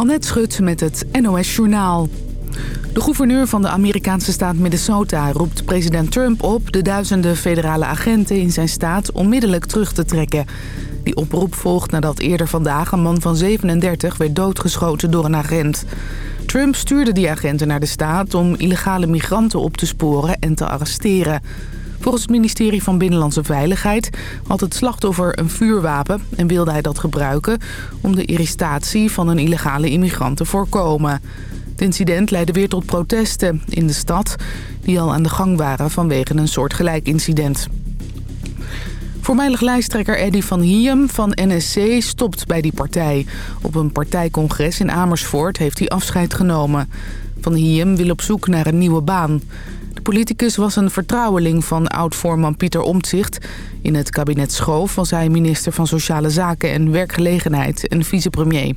Annette Schut met het NOS Journaal. De gouverneur van de Amerikaanse staat Minnesota roept president Trump op... de duizenden federale agenten in zijn staat onmiddellijk terug te trekken. Die oproep volgt nadat eerder vandaag een man van 37 werd doodgeschoten door een agent. Trump stuurde die agenten naar de staat om illegale migranten op te sporen en te arresteren. Volgens het ministerie van Binnenlandse Veiligheid had het slachtoffer een vuurwapen... en wilde hij dat gebruiken om de irritatie van een illegale immigrant te voorkomen. Het incident leidde weer tot protesten in de stad... die al aan de gang waren vanwege een soortgelijk incident. Voormalig lijsttrekker Eddy van Hiem van NSC stopt bij die partij. Op een partijcongres in Amersfoort heeft hij afscheid genomen. Van Hiem wil op zoek naar een nieuwe baan. De politicus was een vertrouweling van oud-voorman Pieter Omtzigt. In het kabinet Schoof was hij minister van Sociale Zaken en Werkgelegenheid en vicepremier.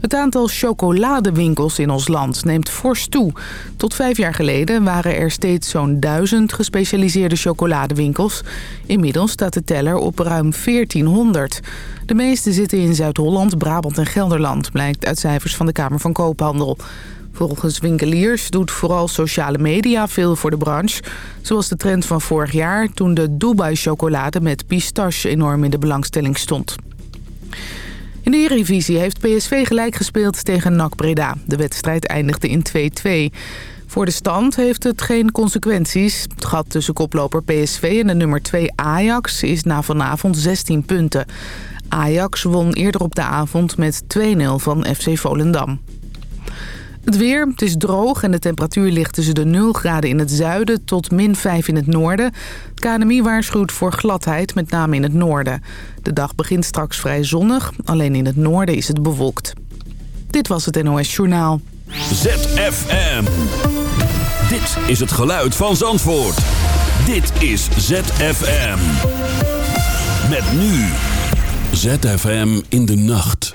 Het aantal chocoladewinkels in ons land neemt fors toe. Tot vijf jaar geleden waren er steeds zo'n duizend gespecialiseerde chocoladewinkels. Inmiddels staat de teller op ruim 1400. De meeste zitten in Zuid-Holland, Brabant en Gelderland... blijkt uit cijfers van de Kamer van Koophandel. Volgens winkeliers doet vooral sociale media veel voor de branche. Zoals de trend van vorig jaar toen de Dubai-chocolade met pistache enorm in de belangstelling stond. In de Eredivisie heeft PSV gelijk gespeeld tegen NAC Breda. De wedstrijd eindigde in 2-2. Voor de stand heeft het geen consequenties. Het gat tussen koploper PSV en de nummer 2 Ajax is na vanavond 16 punten. Ajax won eerder op de avond met 2-0 van FC Volendam. Het weer, het is droog en de temperatuur ligt tussen de 0 graden in het zuiden tot min 5 in het noorden. KNMI waarschuwt voor gladheid, met name in het noorden. De dag begint straks vrij zonnig, alleen in het noorden is het bewolkt. Dit was het NOS Journaal. ZFM. Dit is het geluid van Zandvoort. Dit is ZFM. Met nu. ZFM in de nacht.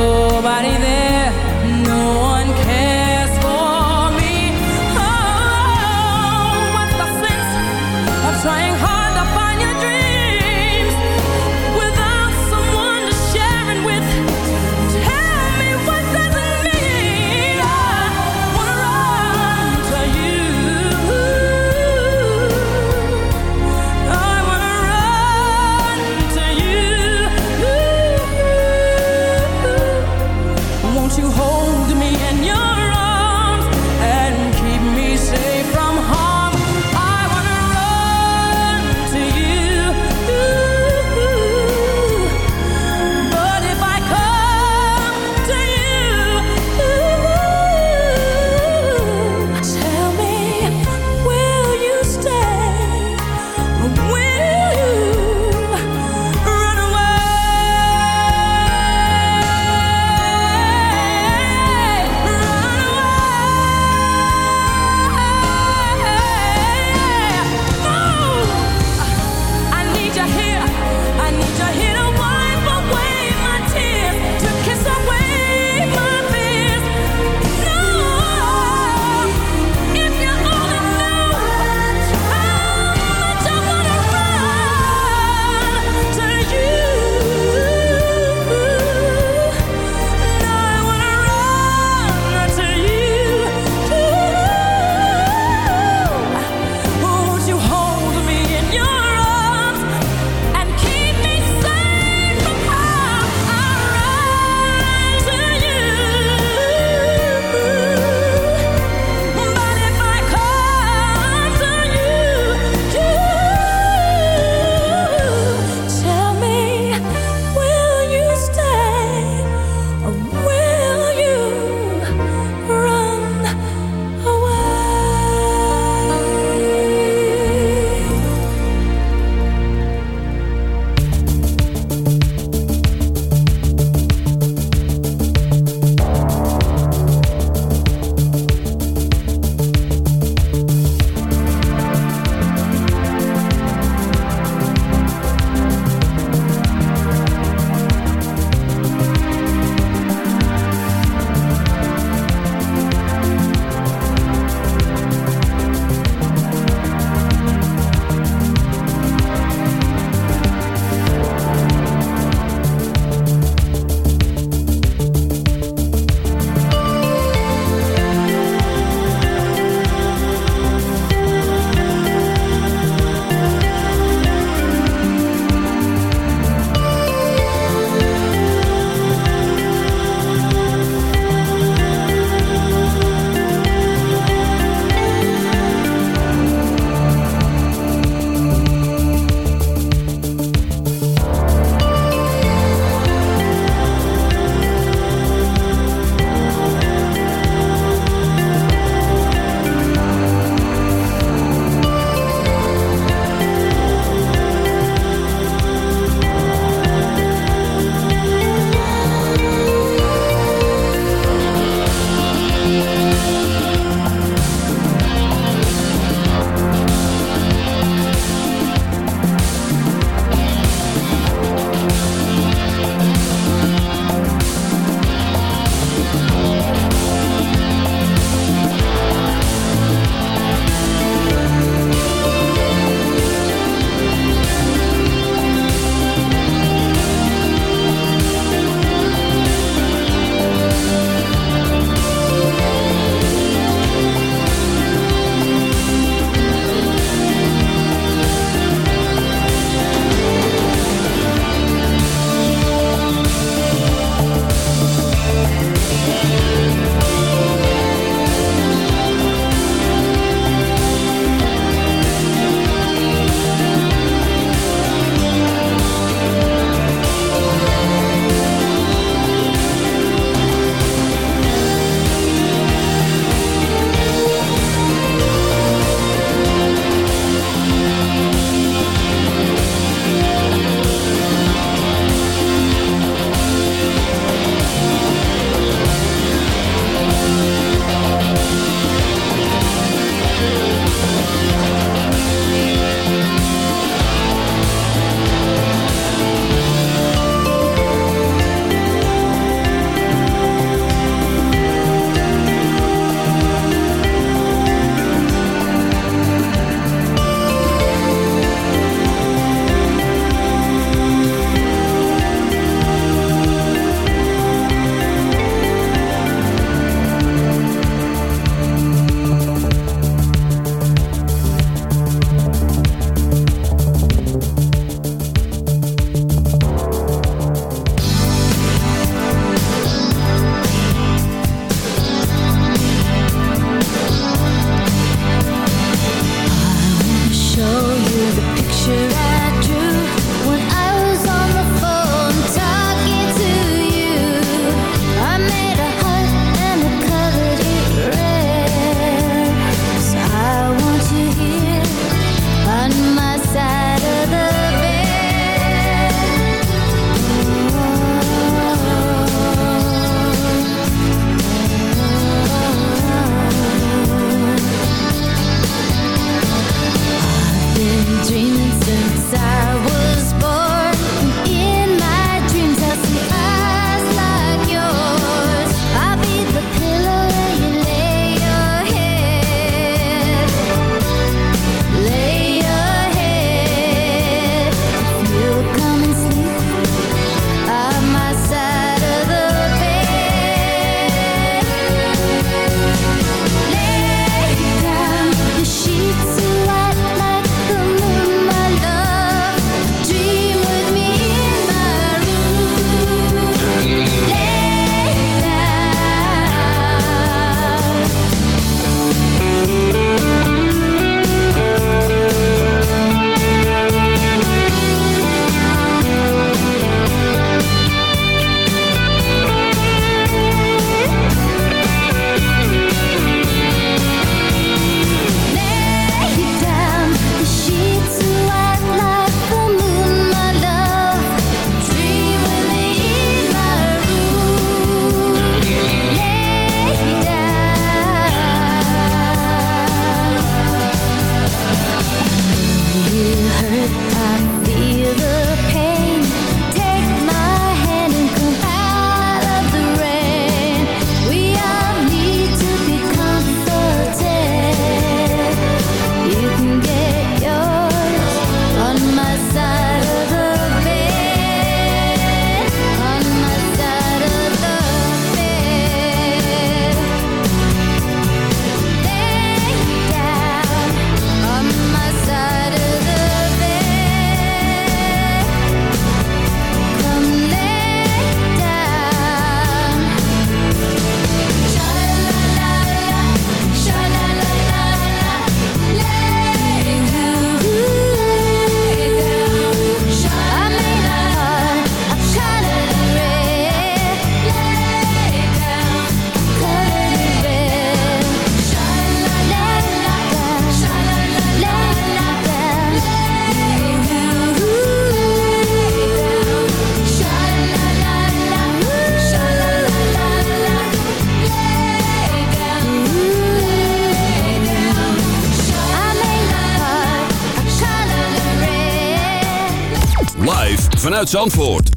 vanuit Zandvoort.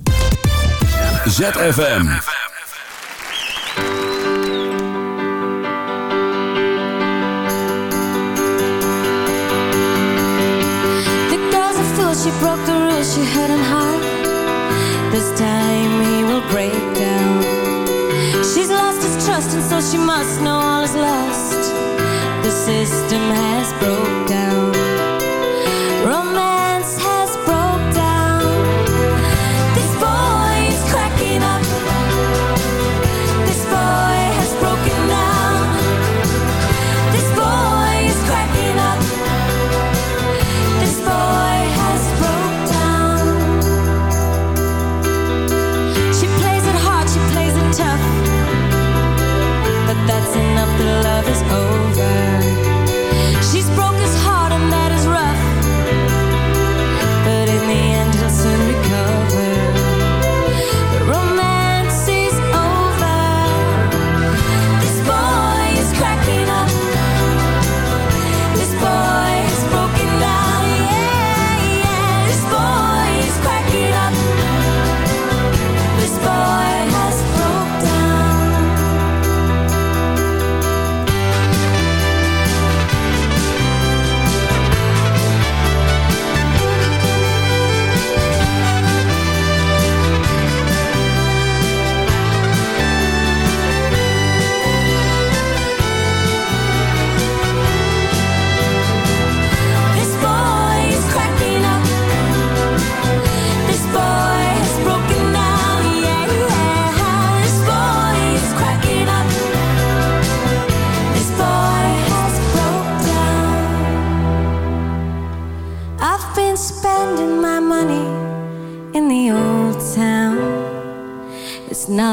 ZFM. The girl's a fool, she broke the rules, she had him hard. This time he will break down. She's lost his trust and so she must know all is lost. The system has broke down.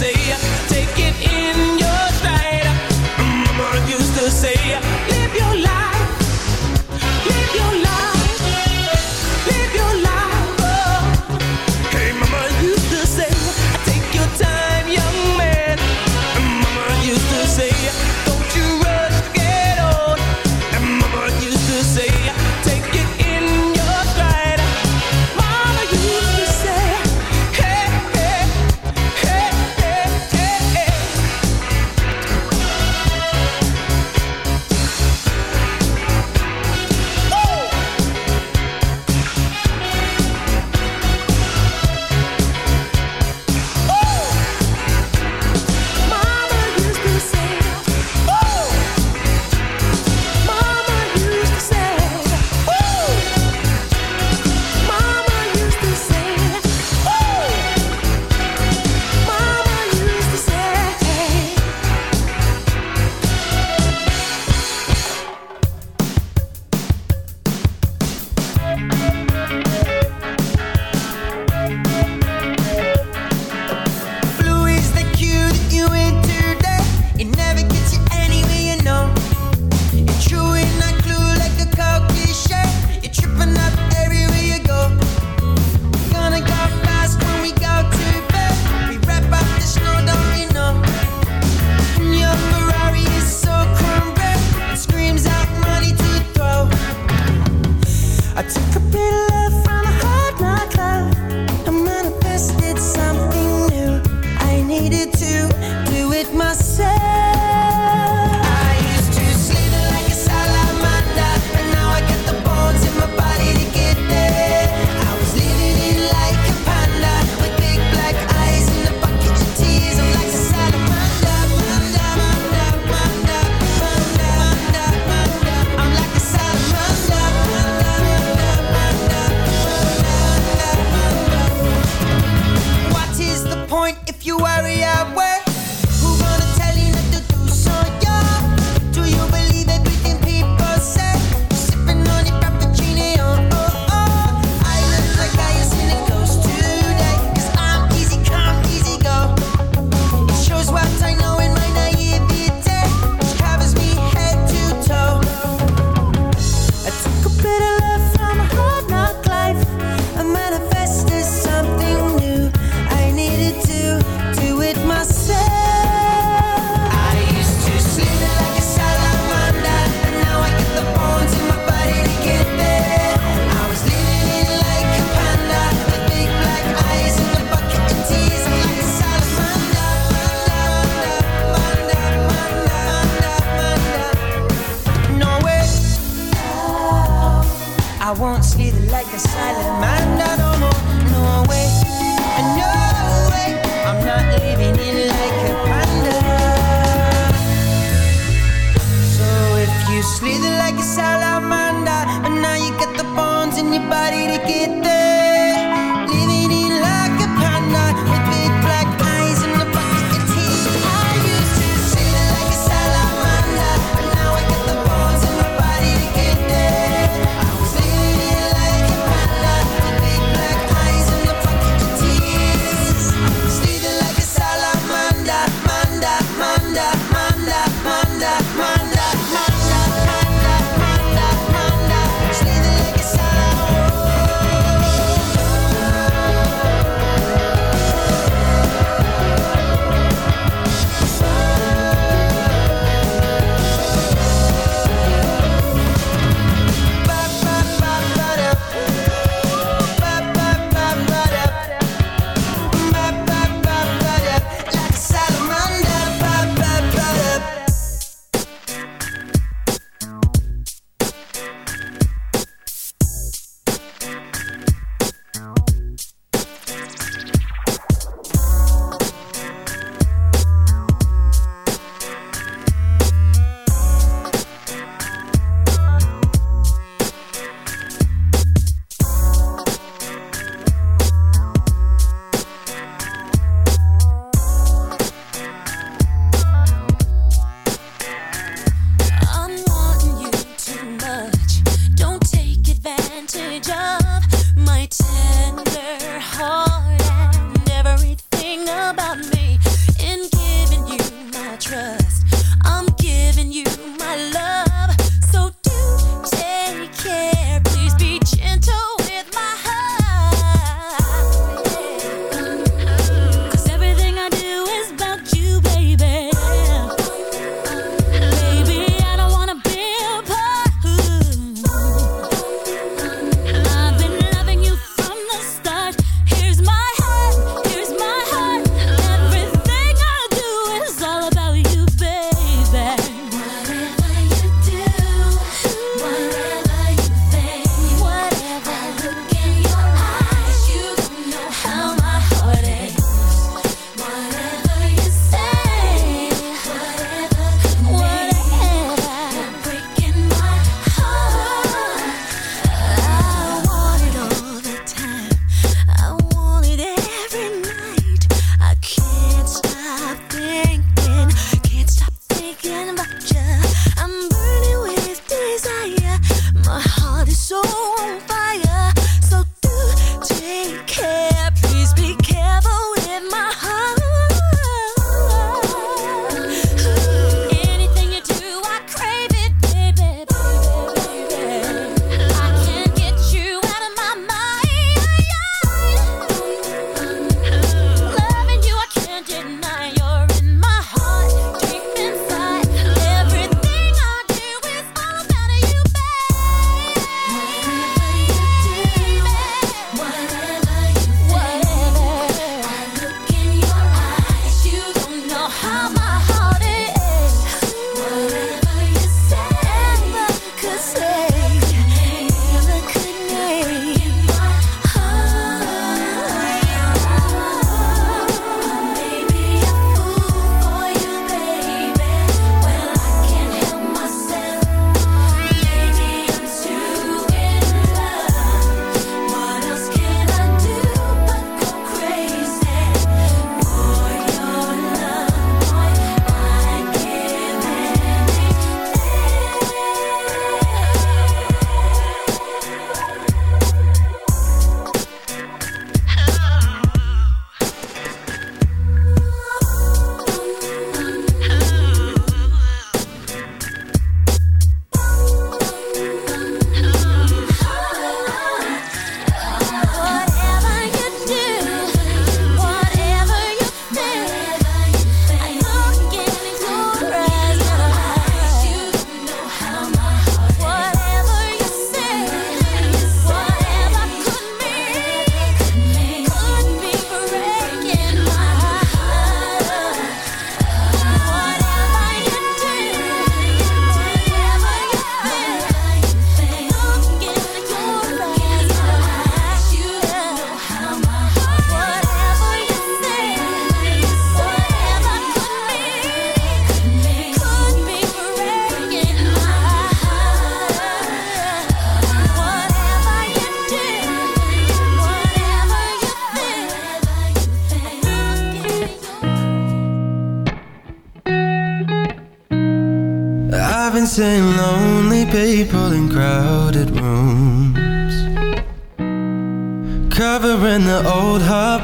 say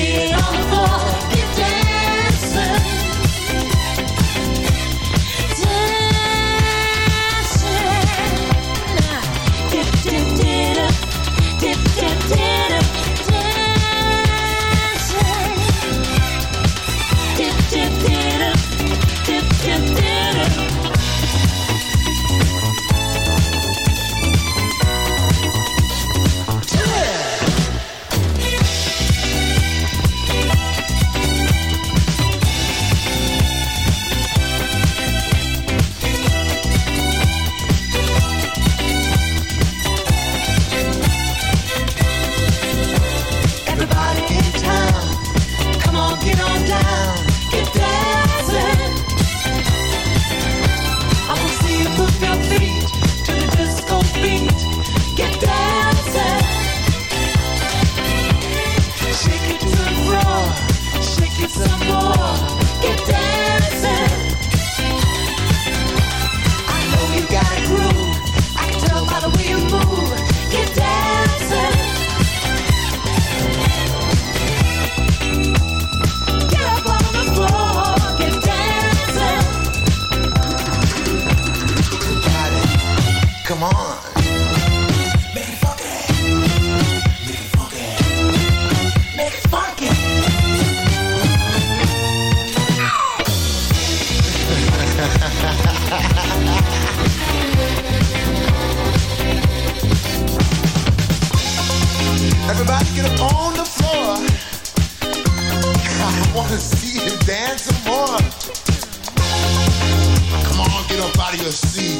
get on. see